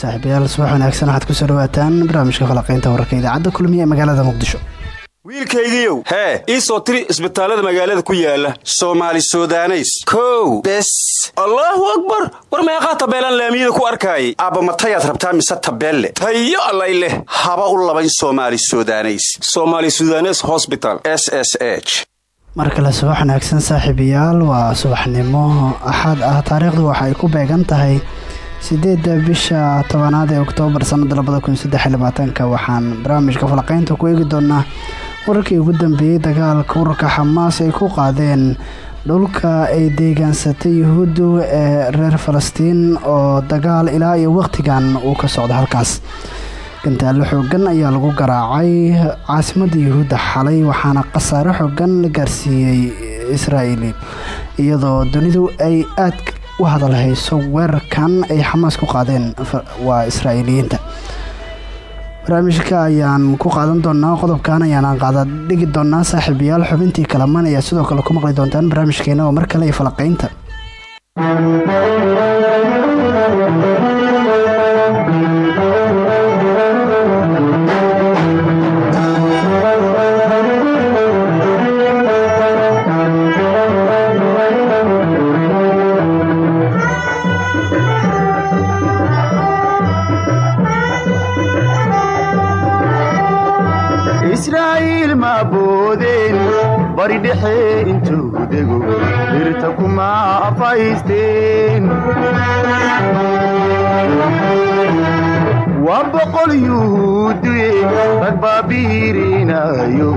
saaxiibayaal subax wanaagsan waxaad ku soo dhawaataan barnaamijka falaqeynta wararka idaacadda kulmiye ee magaalada muqdisho. Wiilkaygiiow hee ii soo tiri isbitaallada magaalada ku yaalla soomaali sudaneys. Kow bes. Allaahu akbar! War meeqaa tabeelaan laamiyada ku arkaayay? Aabba matayaad rabtaa mise tabeelle? Tayo allay leh. Haba u labayn soomaali sudaneys. Somaali sudanes hosbital s s h. Mar kale subax wanaagsan saaxiibayaal waa subaxnimo. Axad ah taariikhdu waxa ay ku beegan tahay sideedda bisha tobanaad ee oktoobar sannada labada kun waxaan barnaamijka falaqeynta ku eegi doonaa wararkii ugu dambeeyey dagaalka urarka xamaas ay ku qaadeen dhulka ay deegaansatay yuhuuddu ee reer falastiin oo dagaal ilaa iyo wakhtigan uu ka socdo halkaas. Gantaallo xoogan ayaa lagu garaacay caasimadda yuhuudda xalay waxaana khasaare xoogan la gaarsiiyey israa'iili iyadoo dunidu ay aad u hadalhayso weerarkan ay xamaas ku qaadeen waa israa'iiliyiinta. Barnaamijka ayaan ku qaadan doonaa qodobkan ayaanaan qaada dhigi doonaa saaxiibayaal xubintii kalamaan ayaa sidoo kale ku maqli doontaan barnaamijkeena oo mar kale iyo falaqaynta bari dhexe intuu dego dhirta kuma afaysteen waa boqol yuhuuduye rag baabiirinayo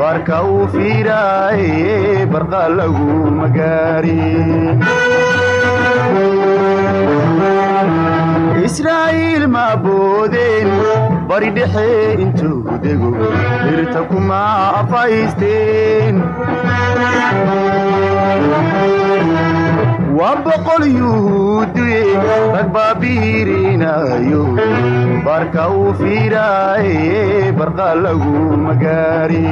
barka uu fiiraaye barqa lagu magaari israa'iil ma boodeen bari dhexe intuu dego dhirta kuma afaysteen waa boqol yuhuuduye rag baabiirinayo barka uu fiiraaye barqa lagu magaari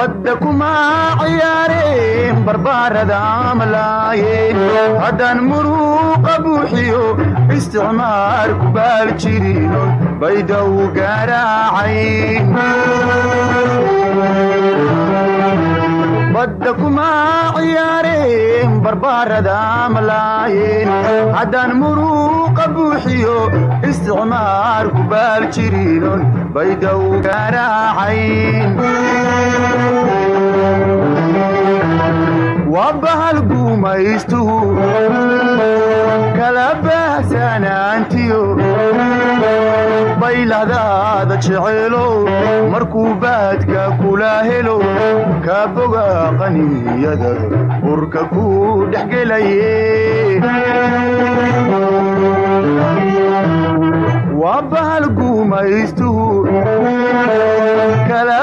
badda kuma ciyaareen barbaarada amlaayeen haddaan muruuqa buuxiyo isticmaar ku baal jirin baydaw gaaraacayn badda kuma ciyaareen barbaarada amlaayeen haddaan muruuqa buuxiyo isticmaar ku baal jirinon baydaw gaaraacayn waa bahal guumaystuhu kala baahsanaantiyo baylahdaada jeceelo markuu baadka kula helo ka boga qaniyada urka ku dhexgelaye waa bahal guumaystuhu kala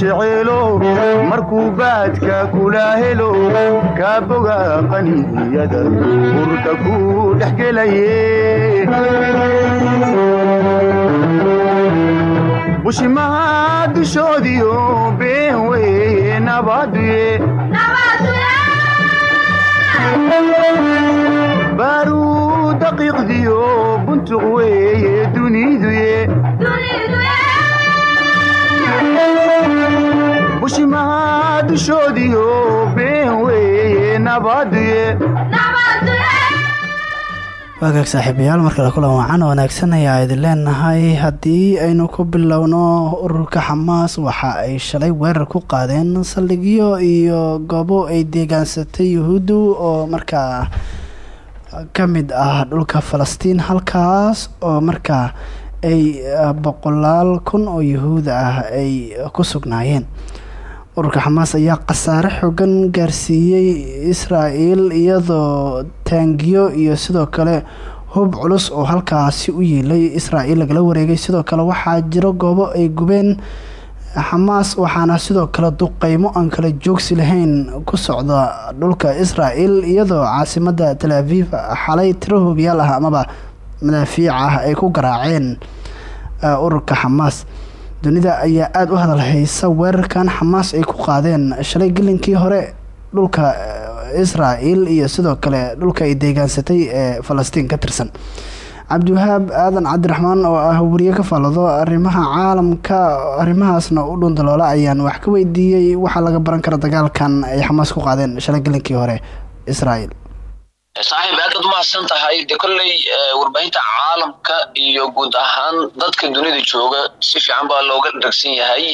jeceelo markuu baadka kula helo ka boga qaniyada urka ku dhexgelaye bushimaha dushoodiyo been weye nabaduye baaruu daqiiqdiyo buntuq weeye bushimaha dushoodiyo been weeye nabaduye waagaag saaxiibayaal markale kulan wacan wanaagsan ayaa idin leenahay. Haddii aynu ku bilowno ururka xamaas waxa ay shalay weerar ku qaadeen saldhigyo iyo goobo ay deegaansatay yuhuuddu oo markaa ka mid ah dhulka falastiin halkaas oo markaa ay boqolaal kun oo yuhuud ah ay ku sugnaayeen ururka xamaas ayaa khasaare xoogan gaarsiiyey israa'el iyadoo taangiyo iyo sidoo kale hub culus oo halkaasi u yiilay israa'el lagala wareegay. Sidoo kale waxaa jiro goobo ay gubeen xamaas waxaana sidoo kale duqeymo aan kala joogsi lahayn ku socda dhulka israa'el iyadoo caasimada tel aviv xalay tiro hoobiyaal ah amaba madaafiic ah ay ku garaaceen ururka xamaas dunida ayaa aada u hadal haysa weerarkan xamaas ay ku qaadeen. Shalay gelinkii hore dhulka israel iyo sidoo kale dhulka ay deegaansatay ee falastiin ka tirsan. Cabdiwahaab aadan cabdiraxmaan oo ah wariye ka faallado arrimaha caalamka arrimahaasna u dhundaloola ayaan wax ka weydiiyey. Waxaa laga baran kara dagaalkan ay xamaas ku qaadeen shalay gelinkii hore israel saaxiib aad baad umahadsan tahay. De kolley warbaahinta caalamka iyo guud ahaan dadka dunida jooga si fiican baa looga dhagsan yahay.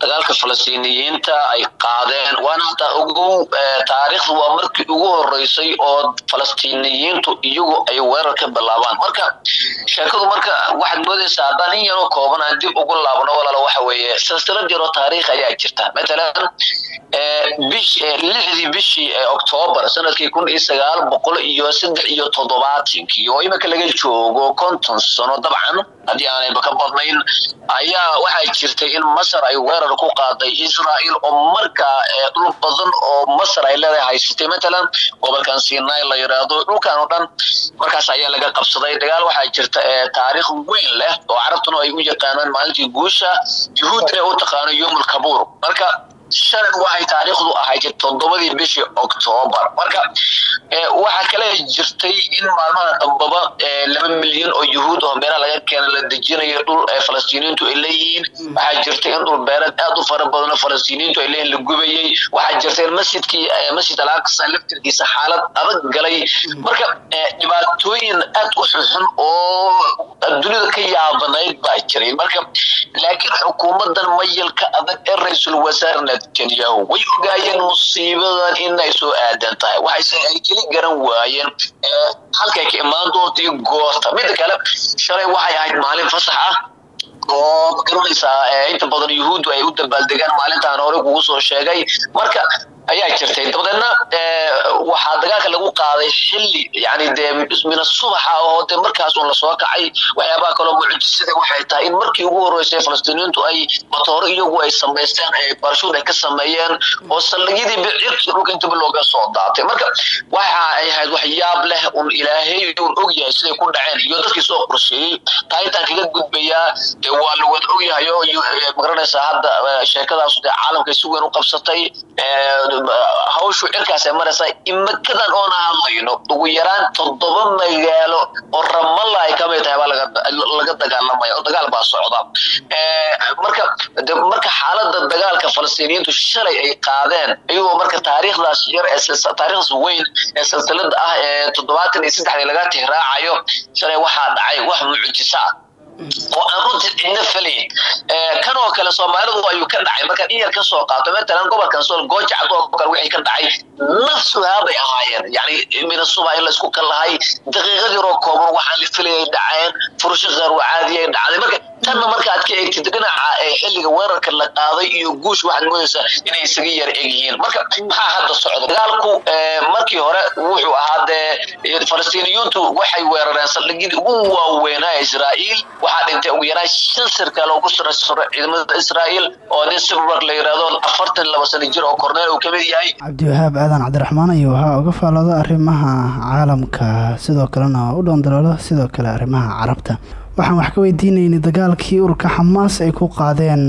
Dagaalka falastiiniyiinta ay qaadeen. Waana hataa ogow taariikhdu waa markii ugu horeysay oo falastiiniyiintu iyagu ay weerar ka bilaabaan. Marka sheekadu marka waxaad moodaysaa haddaan in yaroo kooban aan dib ugu laabno walaalo waxa weeye silsilad yaroo taariikh ayaa jirta. Matalan lixdii bishii octoobar sannadkii kun iyo sagaal boqol iyo saddex iyo toddobaatankii oo imika laga joogo konton sano dabcan haddii aanayba ka badnayn ayaa waxaa jirtay in masar ay weerar ku qaaday israel oo markaa dhul badan oo masar ay leedahay haysatay matalan gobolkan sinai la yiraahdo dhulkan oo dhan markaas ayaa laga qabsaday. Dagaal waxaa jirta taariikh weyn leh oo carabtuna ay u yaqaanaan maalintii guusha yuhuudna u taqaano yomul kabuur marka shalan waxay taariikhdu ahayd toddobadii bishii octoobar marka waxaa kale jirtay in maalmaha dambaba laba milyan oo yuhuud oo meelaha laga keena la dejinayo dhul falastiiniintu ay leeyihiin. Waxaa jirtay in dhul beereed aad u fara badan oo falastiiniintu ay leeyihiin la gubayey waxaa jirtay in masjidkii masjid al aqsa laftirkiisa xaalad adag galay. Marka dhibaatooyin aad u xunxun oo ka yaabanayd baa jiray. Marka laakiin xukuumadan mayalka adag ee ra'iisul wasaare netanyahu way ogaayeen musiibadan inay soo aadan tahay. Waxayse ay keli garan waayeen halkay ka imaan doonta iyo goorta. Midda kale shalay waxay ahayd maalin fasax ah oo ma garanaysaa inta badan yuhuuddu ay u dabaaldegaan maalintaan hore kugu soo sheegay. Marka ayaa jirtay. Dabadeedna waxaa dagaalka lagu qaaday xilli yani dee mina subaxa oo dee markaas un la soo kacay. Waxyaabaha kaloo mucjisada waxay tahay in markii ugu horeysay falastiiniintu ay matooro iyagu ay samaysteen barshuud ay ka sameeyeen oo saldhigyadii bicirkii dhulka intaba looga soo daatay. Marka waxa ay ahayd wax leh un ilaahay un ogyahay siday ku dhaceen iyo dadkii soo qorsheeyey. Taa intaan kaga gudbayaa dee waa lawada ogyahay oo ma garanaysaa hadda sheekadaas dee caalamkay si weyn u qabsatay hawshu cirkaasay maraysaa imikadan oona hadlayno ugu yaraan toddoba magaalo oo ramalla ay ka mid tahay baa laga dagaalamaya oo dagaal baa socda. Marka marka xaalada dagaalka falastiiniyiintu shalay ay qaadeen iyagoo marka taariikhdaas yar taariikhdaas weyn ee silsilada ah ee toddobaatan iyo saddexdii laga tihraacayo shalay waxaa dhacay wax mucjisa ah oo aan runtii cidna falayn kan oo kale soomaalidu ayuu ka dhacay. Markaan in yar ka soo qaato matalan gobolkan sool goojacad oo kale wixii ka dhacay nafsuhaa bay ahaayeen. Yani minasuba in laysku kalahay daqiiqad yaroo kooban waxaan la filayay dhaceen furusho qeyr caadi ay dhacday. Marka tanna marka aad ka eegtid dhinaca xilliga weerarka la qaaday iyo guush waxaad moodaysaa inay isaga yar egyihiin marka maxaa hadda socda dagaalku markii hore wuxuu ahaa dee falastiiniyuuntu waxay weerareen saldhigyadii ugu waaweynaa israa'iil waxaa dhintay ugu yaraan shan sirkaal oo ku sirasaro ciidamada israa'iil oo nin sibrak la yidhaahdo afartan laba sano jir oo korneel uu ka mid yahay. Cabdiwahaab aadan cabdiraxmaan ayuu waxaa uga faallooda arrimaha caalamka sidoo kalena u dhoondaloolo sidoo kale arrimaha carabta. Waxaan wax ka weydiinaynay dagaalkii urka xamaas ay ku qaadeen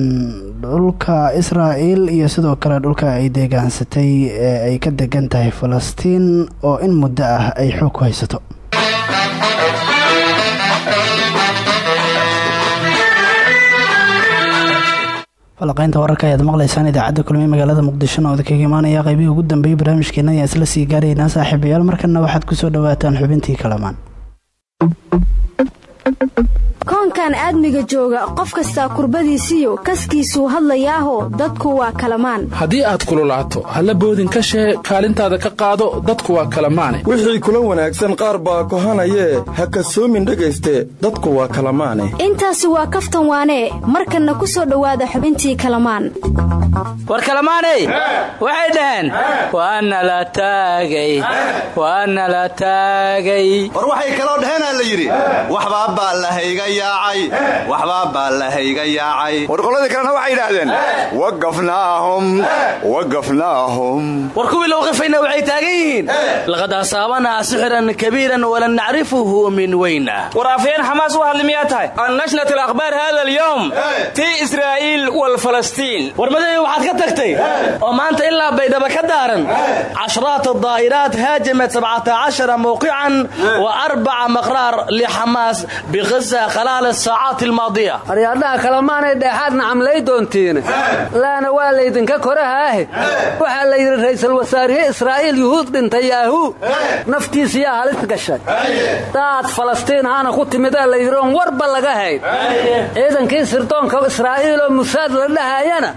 dhulka israa'el iyo sidoo kale dhulka ay deegaansatay ee ay ka degan tahay falastiin oo in muddo ah ay xoog ku haysato falaqaynta wararka ayaad maqlaysaan idaacadda kulmiye magaalada muqdisho oo kaga imaanaya qaybihii ugu dambeeyay barnaamijkeena ayaan isla sii gaaraynaa saaxiibayaal. Markana waxaad ku soo dhawaataan xubintii kalamaan koonkan aadmiga jooga qof kastaa kurbadiisiyo kaskiisuu hadlayaaho dadku waa kalamaan. Haddii aad kululaato halla boodin ka shee kaalintaada ka qaado dadku waa kalamaane. Wixii kula wanaagsan qaar baa kohanayee ha kasoomin dhegayste dadku waa kalamaane. Intaasi waa kaftan waanee markanna ku soo dhowaada xubintii kalamaan. War kalamaaney waxay dhaheen waana la taagay waana la taagay. War waxay kaloo dhaheenaa la yidhi. Waxbaa baa lahayga yaacay. Waxbaa baallahayga yaacay. War qoladii kalena waxay yidhaahdeen wagafnaahum wagafnaahum war kuwii loo waxay taagan yihiin laqad asaabanaa sixran kabiiran walan nacrifuhu min weyna war afyeen xamaas u hadli miyaa tahay annashnat alakhbaar hada alyowm tii israa'iil walfalastiin. War madaxii waxaad ka tagtay oo maanta ilaa baydhaba ka daaran cashraat daa'iraat haajamat sabcata mawqican wa arbaca maqraar lixamaas biqisa khalaal asaacaat almaadiya aryaadhaha kalemaanay dheexaadna camlay doontiine laana waa laydinka korahaahe waxaa la yidhi ra'iisul wasaarihe israa'iil yuhuud dhintay yaahu naftiisiyaa halis gashay. Daad falastiin haana ku timidee la yidhi oon warba laga hayn. Ciidankii sirdoonka israa'iiloo musaad la dhahayana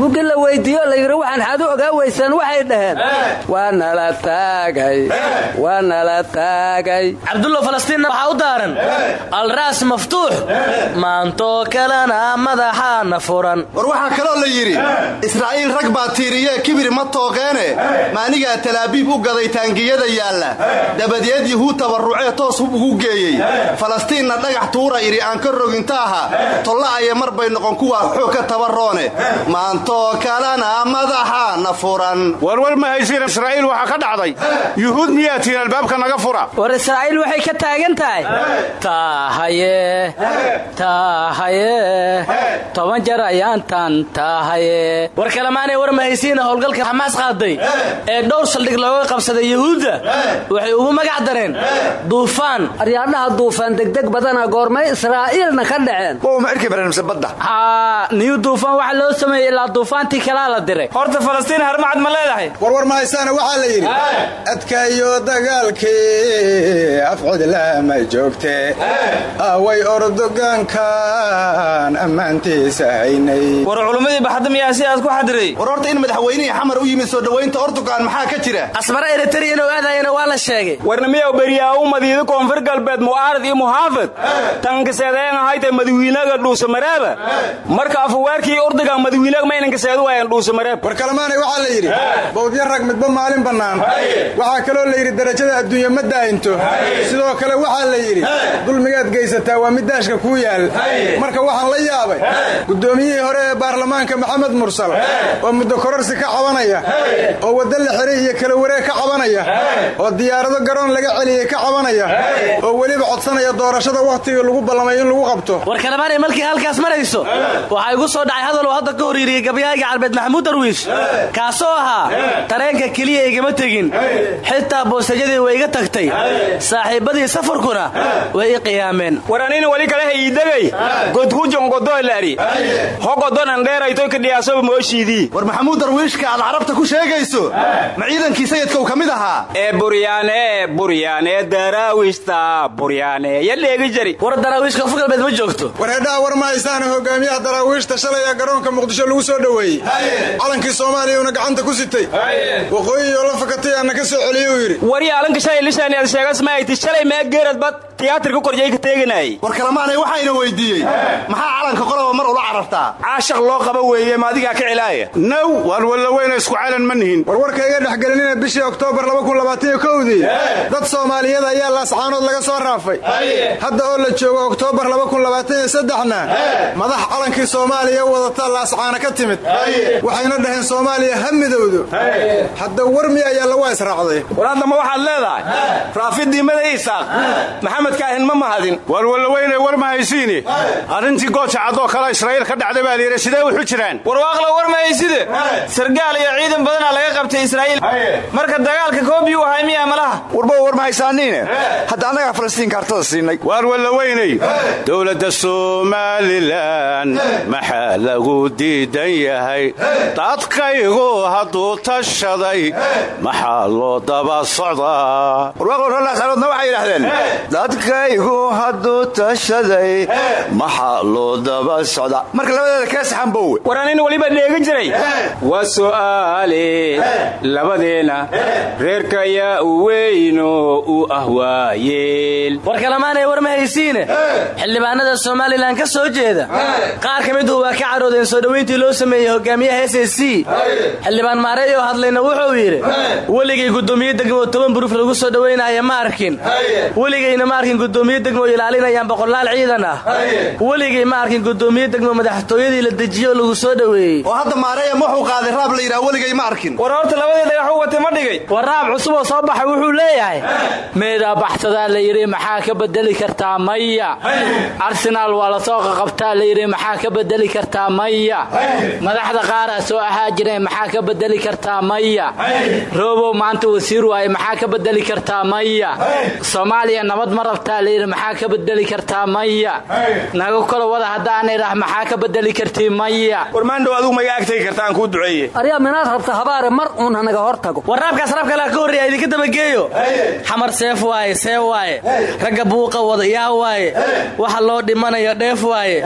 mugi la weyddiiyo la yidhi waxaan xaad u ogaa weysaan waxay dhaheen. Waa nala taagay. Waa nala taagay. Cabdullo falastiinna waxaa u daaran. Alraas maftuux maantoo kalena madaxaana furan. War waxaa kaloo la yidhi israa'iil rag baa tiiriyee kibir ma tooqeene. Maanigaa talaabiib u gaday taangiyada yaalla. Dabadeed yuhuud tabarrucee toos hub ugu geeyey. Falastiinna dhagax tuura idhi aan ka rogintaaha tolla'aya mar bay noqon kuwaa xoog ka tabarroone. Maantoo kalena madaxaana furan. Warwar ma haysiin israa'iil waxaa ka dhacday. Yuhuud miyaa tihiin albaabka naga fura. War israa'iil waxay ka taagan tahay toban jeer ayaantan taahaye war kalemaanay war mahaysiina howlgalka xamaas qaaday. Ee dhowr saldhig looga qabsaday yuhuudda waxay ugu magac dareen duufaan. Aryaadhaha duufaan degdeg badana goormay israa'iilna ka dhaceen. Ma irki barnaamijsa badda. Haa niyu duufaan waxa loo sameeyey ilaa duufaantii kalaa la diray. Horta falastiin harmacad ma leedahay. Warwar mahaysaana waxaa la yidhi adkayo dagaalkii afcidlama joogte away ordogaankan ammaantiisa haynay war culummadii baxadda miyaa sidaas ku xadiray war horta in madaxweynihii xamar u yimid soo dhowaynta ordogan maxaa ka jira? Asmara eritariya inuu aadayana waa la sheegay. Warna miyaw beriyaa u madiida koonfur galbeed mu'aarad iyo muxaafid tankaseedeen ahaytay madawiinaga dhuusamareeba marka afawaarkii ordogan madawiinaga maynankaseedu waayaan dhuusamareeb war kalemaanay waxaa la yidhi bawdya rag midba maalin bannaan. Waxaa kaloo la yidhi darajada adduunya ma daa'into sidoo kale waxaa la yidhi dulmigaad geysataa waa mid daashka kuu yaal. Marka waxaan la yaabay guddoomiyihii hore ee baarlamaanka maxamed mursal oo muddo kororsi ka cabanaya oo wadda la xiray iyo kala wareeg ka cabanaya oo diyaarado garoon laga celiyey ka cabanaya oo weliba codsanaya doorashada wakhtigii lagu ballamay in lagu qabto. War kalemaanay markii halkaas marayso waxaa igu soo dhacay hadal uu hadda ka hor yidhiyey gabyaaga carbeed maxamuud darwiish kaasoo ahaa tareenka keliya igama tegin. Xitaa boosajadii way iga tagtay. Saaxiibbadii safarkuna way i qiyaameen anina wali kale hayiidagay godhujongodoolari hogodonan dheeraytoy kadhiyaasoba mooshiidii war maxamuud darwiishka aad carabta ku sheegayso ma ciidankii sayidka uu ka mid ahaa ee buryaane buryaane daraawiishta buryaane ya dheegi jari. War daraawiishka koonfur galbeed ma joogto war heedhaha war ma haysaana hogaamiyaha daraawiishta shalay ee garoonka muqdisho lagu soo dhoweeyey calankii soomaaliyauuna gacanta ku sitay. Waqooyiyoo la fakatay aanna ka soo celiyey uu yidhi wari alanka shalay lishaani ad sheegas mayti shalay mee geerad bad tiyaatarka korjay ka teeganayay war kalemaanay waxayna weydiiyey. Maxaa calanka qoloba mar ula carartaa caashaq loo qaba weeye ma adigaa ka cilaaya naw waan wallaweyna isku calan ma nihin. Warwarkayga dhexgelinina bishii oktoobar dii dad soomaaliyeed ayaa laascaanood laga soo raafay. Hadda oo la joogo oktoobar na madax calankii soomaaliya wadataa laascaana ka timid. Waxayna dhaheen soomaaliya ha midowdo hadda war mi ayaa lawa israacday war haddama waxaad leedahay? Raafidii mada isaaq maxamed kaahin ma mahadin wallaweyne war ma haysiine arrintii gooja caddoo kale israa'iil ka dhacday baa layidhi sidee wuxu jiraan? Warwaaqla war ma hayside sargaal iyo ciidan badanaa laga qabtay israa'iil. Marka dagaalka koobiyu ahay miyaa malaha? Warba war ma haysaaniine hadda annagaa falastiinka hartada siinay. Waar wallaweynay dowladda somalilan maxaa lagu diidan yahay? Dadkaygu hadduu tashaday maxaa loo daba socdaa tashaday maxaa loo daba socdaa? Marka labadeeda kee saxan bowe war anina weliba dheegin jiray. Waa su'aale labadeenna reerkayaa u weyno u ah waayeel. War war ma haysiine? Xildhibaanada somalilan ka soo jeeda. Qaar ka midu waa ka cadhoodeen soo dhowayntii loo sameeyey hogaamiyaha s c. Xildhibaan hadlayna wuxuu yidhi weligay guddoomiye degmo toban buruuf lagu soo dhowaynaya ma arkin. Weligayna ma arkin degmo ilaalinaya joogaan boqolaal ciidan ah. Weligay ma arkin gudoomiye degmo madaxtooyadii la dejiyo lagu soo dhoweeyey. Oo hadda maareeyam wuxuu qaaday raab la yidhaha weligay ma arkin. War horta labadii dhagax u watay ma dhigay. War raab cusub oo soo baxay wuxuu leeyahay. Meedaa baxsadaa la yidhi maxaa ka bedeli kartaa maya? Arsenaal waa la soo qaqabtaa la yidhi maxaa ka bedeli kartaa maya? Madaxda qaaraa soo ahaa jireen maxaa ka bedeli kartaa maya? Roobow maanta wasiir waaye maxaa ka bedeli kartaa maya? Soomaaliya nabad ma rabtaa la yidhi maxaa ka bedeli kartaa maya. Naga kala wada haddaan idhaah maxaa ka bedeli kartii maya? Warmaandhow adigu maga agtagi karta aan kuu duceeye aryaa minaad rabta habaare mar uun hanaga hor tago. War raabkaas raab kale ka horreeya idinka dabageeyo. Xamar seef waaye see waaye. Ragga buuqa wada yaa waaye. Waxa loo dhimanayo dheef waaye.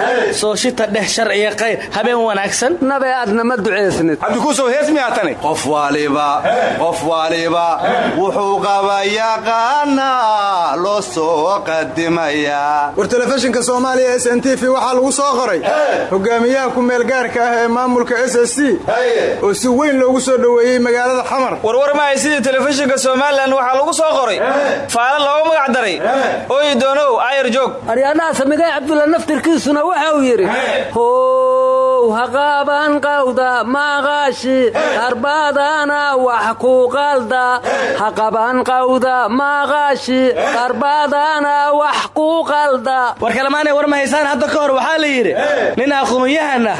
Soo shita dheh sharciya qayr habeen wanaagsan? Nabe aadna ma ducaysnid cabdikuusow hees miyaa tani? Qof waliba qof waliba wuxuu qaba yaqaana loo soo qadimayaa war telefishinka soomaaliya s n t v waxaa lagu soo qoray. Hogaamiyaha ku-meelgaarka ah ee maamulka s s c. Oo si weyn loogu soo dhoweeyey magaalada xamar. Warwar maahay sidii telefishinka somalilan waxaa lagu soo qoray. Faala looga magac daray. Oyi doonow ayar joog. Aryaadhaha samigay cabdulla naftirkiisuna waxa uu yidhi how haqaaban qawda maqaashi qarbaadana wax ku qalda haqaban qawda maqaashi qarbaadana wax ku qalda war kalemaanay war ma haysaan? Hadda ka hor waxaa la yidhi nin aqoon-yahanah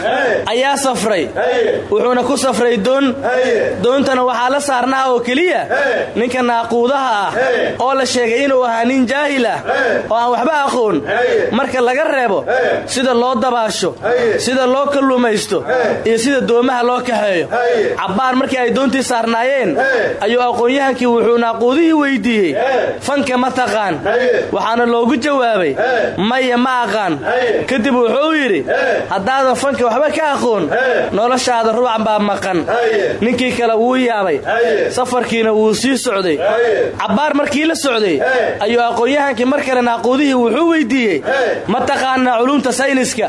ayaa safray. Wuxuuna ku safray doon. Doontana waxaa la saarnaa oo keliya ninka naaquudaha ah oo la sheegay inuu ahaa nin jaahil ah oo aan waxba aqoon. Marka laga reebo sida loo dabaasho sida loo kalluumaysto iyo sida doomaha loo kaxeeyo. Cabbaar markii ay doontii saarnaayeen ayuu aqoon-yahankii wuxuu naaquudihii weydiiyey. Fanka ma taqaan. Waxaana loogu jawaabay maya ma aqaan. Kadib wuxuu yidhi haddaadan fanka waxba ka aqoon. Noloshaada rubac baa maqan. Ninkii kale wuu yaabay. Safarkiina wuu sii socday. Cabbaar markii la socday ayuu aqoon-yahankii mar kale naaquudihii wuxuu weydiiyey. Ma taqaanaa culumta sayniska?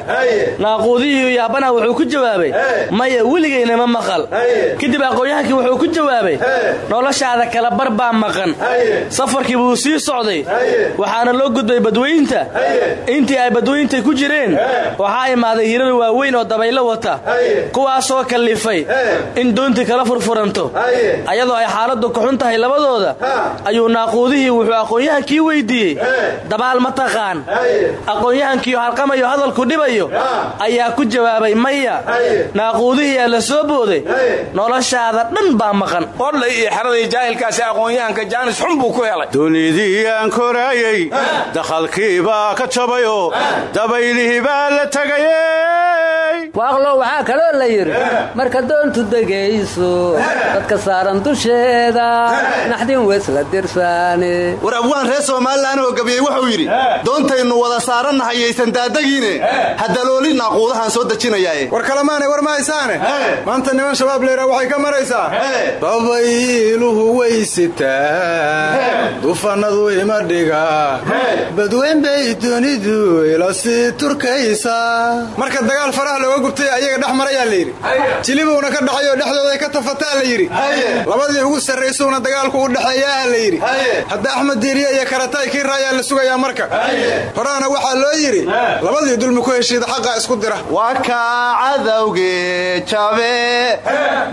Naaquudihii yaabana wuxuu ku jawaabay. Maya weligayna ma maqal. Kadib aqoon-yahankii wuxuu ku jawaabay noloshaada kala bar baa maqan. Safarkii buu sii socday. Waxaana loo gudbay badweynta intii ay badweynta ku jireen waxaa imaaday hirar waaweyn oo dabaylo wata. Kuwaasoo kallifay in doontii kala furfuranto. Ayadoo ay xaaladdu ka xun tahay labadooda ayuu naaquudihii wuxuu aqoon-yahankii weydiiyey. Dabaal ma taqaan. Aqoon-yahankiio halqamayo hadalku dhibayo ayaa ku jawaabay maya naaquudihiyaa la soo booday. Noloshaada dhan baa maqan. Jaahilkaasi aqoon-yahanka jaanis xun buu ku helay. Dunidii aan koraayey dakhalkiibaa ka jabayoo dabaylihii baa la tegayey waaqlo waxaa kaloo la yidhi marka doontu degayso dadka saaran dusheeda naxdin weysla dirsaane. War abwaan reer somalilan oo gabiyey wuxuu yidhi doontaynu wada saarannahay yaysan daadagiine hadalooli naaquudahaan soo dejinayaae war kalemaanay war ma haysaane? Maanta niman shabaab leeraa waxay ka maraysaa? Dabayluhu weysitaa dufanadu ima dhiga badweyn bay dunidu ila sii turkaysaa marka dagaal faraha looga gubtay ayaga dhex marayaa layidhi jilibuuna ka dhacayoo dhexdooday ka tafataa la yidhi. Labadii ugu sarraysuuna dagaalku u dhexeeyaaha la yidhi. Hadda axmed diiriye iyo karatay kii raayaa la sugayaa marka. Horaana waxaa loo yidhi labadii dulmi ku heshiida xaqa isku dira. Waa kaa cadowge jabe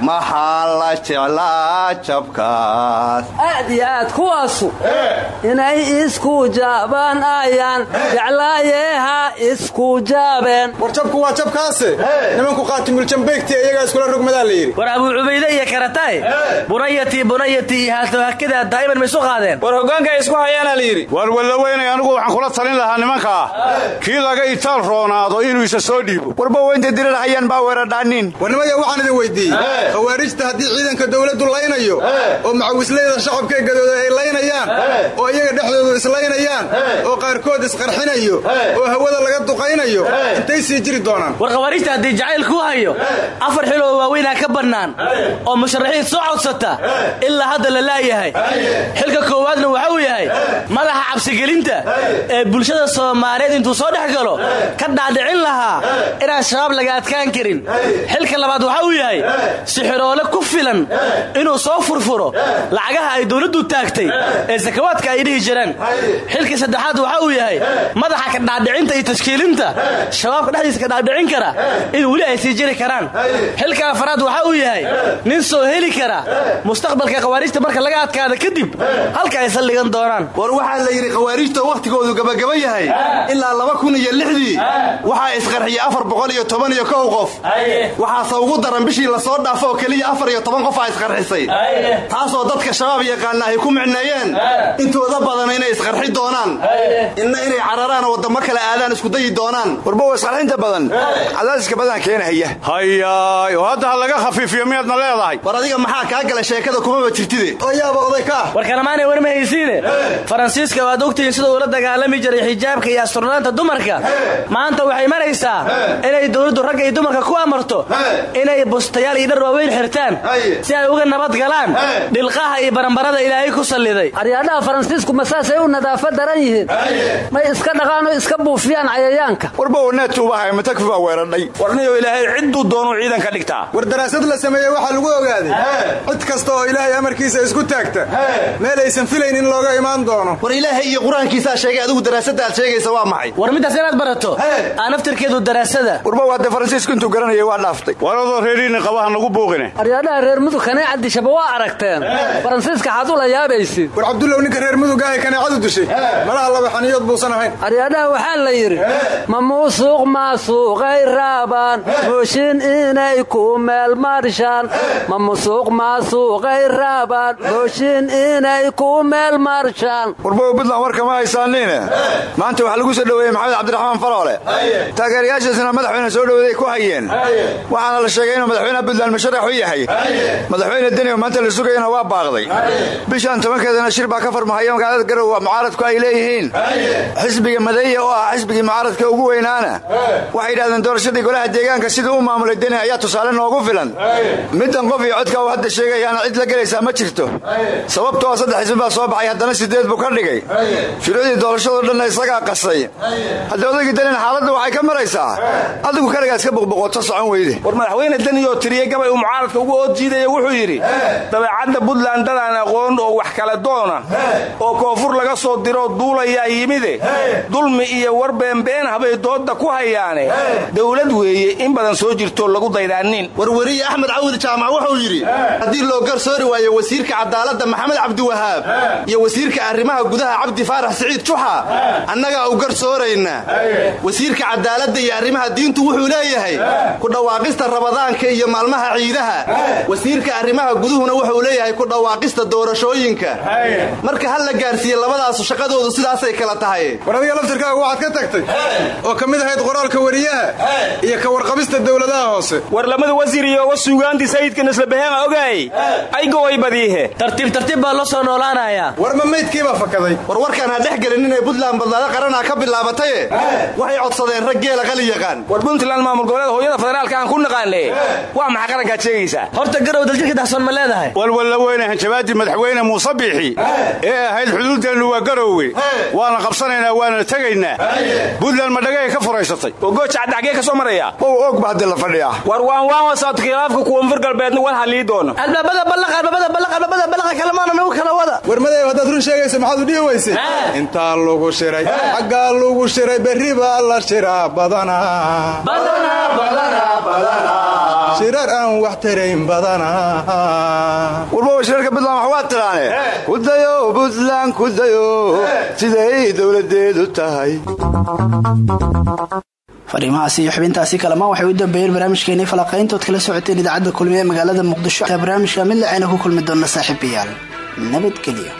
maxaa la jeclaa jabkaas? Aad iyo aad kuwaasu inay isku jaabaan ayaan jeclaayeha isku jaabeen. War jabku waa jabkaase nimanku qaatimuljanbeegti iyagaa iskula rogmadaa la yidhi war abuu cubayde iyo karatay? Bunayatii bunayatii iyo haaltawhakadaa daa'iman maysu qaadeen? War hoggaanka ay isku hayaana la yidhi waar wallaweynay anigu waxaan kula talin lahaa nimankaa kii laga itaal roonaado inuu isa soo dhiibo. Warba weynta dirirhayaan baa weeradhaanin warnimaya waxaan idin weydiiyey. Khawaarijta haddii ciidanka dawladdu laynayo oo macawisleyda shacabkae gadooda ay laynayaan oo iyaga dhexdoodu islaynayaan oo qaarkood isqarxinayo oo hawada laga duqaynayo intay sii jiri doonaan. War khawaariijta haddii jacayl ku hayo afar xil oo waaweynaa ka bannaan oo musharaxiin soo codsata ilaa hadda la laayahay xilka koowaadna waxa uu yahay madaxa cabsigelinta ee bulshada soomaaliyeed intuu soo dhex galo ka dhaadhicin lahaa inaan shabaab laga adkaan karin. Xilka labaad waxa uu yahay sixiroole ku filan inuu soo furfuro lacagaha ay dowladdu taagtay ee sakawaadka ay dhihi jireen xilka saddexaad waxa uu yahay madaxa ka dhaadhicinta iyo tashkiilinta shabaabka dhexdiisa ka dhaadhicin kara in weli ay sii jiri karaan. Xilka afraad waxa uu yahay nin soo heli kara mustaqbalka khawaariijta marka laga adkaada kadib halka ay saldhigan doonaan. War waxaa la yidhi khawaariijta wakhtigoodu gabagaba yahay. Ilaa laba kun iyo lixdii waxaa isqarxiyey afar boqol iyo toban iyo kow qof. Waxaase ugu daran bishii la soo dhaafo oo keliya afar iyo toban qof aa isqarxisay. Taasoo dadka shabaab yaqaana ay ku micneeyeen intooda badan inay isqarxi doonaan. Inna inay cararaan oo waddamo kale aadaan iskudayi doonaan. Warbow isqarxinta badan. Cadaadiska badan keenahaya hayaay oo hadda ha laga khafiifiyo miyaadna leedahay? War adiga maxaa kaa gala sheekada kumaba jirtide oo yaaba oday ka ah war kalamaanay war ma haysiine? Faransiiska waad ogtihiin siduu ula dagaalami jiray xijaabka iyo asturnaanta dumarka. Maanta waxay maraysaa inay dowladdu ragga iyo dumarka ku amarto inay bustayaal iyo dhar waaweyn xirtaan si ay uga nabad galaan dhilqaha iyo barambarada ilaahay ku salliday faransiisku masaasay u nadaafa daran yihiin. May iska dhaqaanoo iska buufiyaan cayayaanka. Warbow neetuubahay matakfi baa weeradhay warniyo ilaahay cidduu doonuu ciidan ka dhigtaa. War daraasad la sameeyey waxaa lagu ogaaday. Cid kasta oo ilaahay amarkiisa isku taagta. Meel aysan filayn in looga imaan doono. War ilaahay iyo qur'aankiisaa sheegay adigu daraasadda aad sheegaysa waa maxay? War middaas inaad barato. Aa naftirkeedu daraasada. Warbow hadde faransiisku intuu garanayay waa dhaaftay. Waradoo reeriinni qabaha nagu buuqine. Aryaadhaha reer mudug kaneeca dishaba waa aragteen. Faransiiska xaad ula yaabaysid. War cabdullow ninka reer mudugaahay kaneecadu dishay malaha laba xaniyood buusan ahayn. Aryaadhaha waxaa la yidhi ma muusuuq maasuuqay raabaan. Mooshin inay ku meel marshaan. Ma musuuq maasuuqay raabaan. Mooshin inay ku meel marshaan. Warbow buntland warka ma haysaaniine maanta waxaa lagu soo dhoweeyey maxamed cabdiraxmaan faroole taageerayaashiisna madaxweyne soo dhoweeday ku hayeen. Waxaana la sheegay inuu madaxweynaha buntland musharax u yahay. Madaxweyne deni oo maanta la sugayana waa baaqday. Bishan tobankeedana shir baa ka farmahaya magaalada garow mucaaradku ay leeyihiin. Xisbiga madeeya oo ah xisbigii mucaaradka ugu weynaana. Waxay yidhahdeen doorashadii golaha deegaanka siduu u maamulay deni ayaa tusaale noogu filan. Middan qof iyo codka uu hadda sheegayaana cid la gelaysaa ma jirto. Sababtoo saddex xisbi baa soo baxay haddana sideed buu ka dhigay. Shuruucdii doorashadoo dhanna isagaa qasay. Hadda odaygii xaaladda waxay ka maraysaa adigu kaligaa iska buqbuqoto socon weyde. War madaxweyne daniyoo tiriyey gabay uu mucaaradka ugu ood jiidaya wuxuu yidhi dabeecadda buntland dadaan aqoon oo wax kala doona oo koonfur laga soo diroo duulayaa yimide. Dulmi iyo war beenbeen habay doodda ku hayaane. Dowlad weeye in badan soo jirtoo lagu daydaanin warweriye axmed cawdi jaamac wuxuu yidhi haddii loo garsoori waayo wasiirka cadaaladda maxamed cabdiwahaab iyo wasiirka arrimaha gudaha cabdi faarax siciid juxa annagaa u garsoorayna. Wasiirka cadaaladda iyo arrimaha diintu wuxuu leeyahay ku dhawaaqista rabadaanka iyo maalmaha ciidaha. Wasiirka arrimaha guduhuna wuxuu leeyahay ku dhawaaqista doorashooyinka. Marka hal la gaarsiiye labadaasu shaqadoodu sidaasay kala tahay. War adiga laftirkaaga waxaad ka tagtay? Oo ka mid ahayd qoraalka wariyaha iyo ka warqabista dowladaha hoose. War lamada wasiir iyo uga suugaantii sayidkan isla baheena ogaay ay goway badiihe. Tartiib tartiib baa loo soo noolaanayaa. War ma maydkiibaa fakaday war warkaan ha dhex gelin inay buntland badlaado qaranaa ka bilaabataye waxay codsadeen rag geela qali yaqaan. War puntland maamul goboleed hooyada federaalka aan ku naqaane waa maxaa qarankaad sheegaysaa? Horta garow daljirka dahsoon ma leedahay. Walwalla weyne hanjabaadii madaxweyne muuse biixi ahayd xuduuddeennu waa garoowe waana qabsanaynaa waana tegaynaa buntland madhagay ka furaysatay. Oo gooja caddaxgee ka soo maraya? Ow og ba haddi la fadhiyaa. War waan waan wasaabta khilaafka koonfur galbeedna war halii doono. Albaabada ballaq albaabada ballaq albaabada ballaqa kalemaana nagu kala wada. War madeew haddaad run sheegayso maxaad u dhihi intaa lagu shiray xaggaa lagu shiray berri baa la shiraa badanaa shirar aan wax tarayn badanaa warbowa shirarka buntland wax waa tiraane? Kudayo buntland kudayo siday dowladeedu tahay. Fariimahaasi iyo xubintaasi kalamaan waxay u dambeeyeen barnaamijkeenii falaqayntood kala socoteen idaacadda kulmiye ee magaalada muqdisho. Barnaamijka mid lacayna ku kulmi doona saaxiibayaal nabadgelyo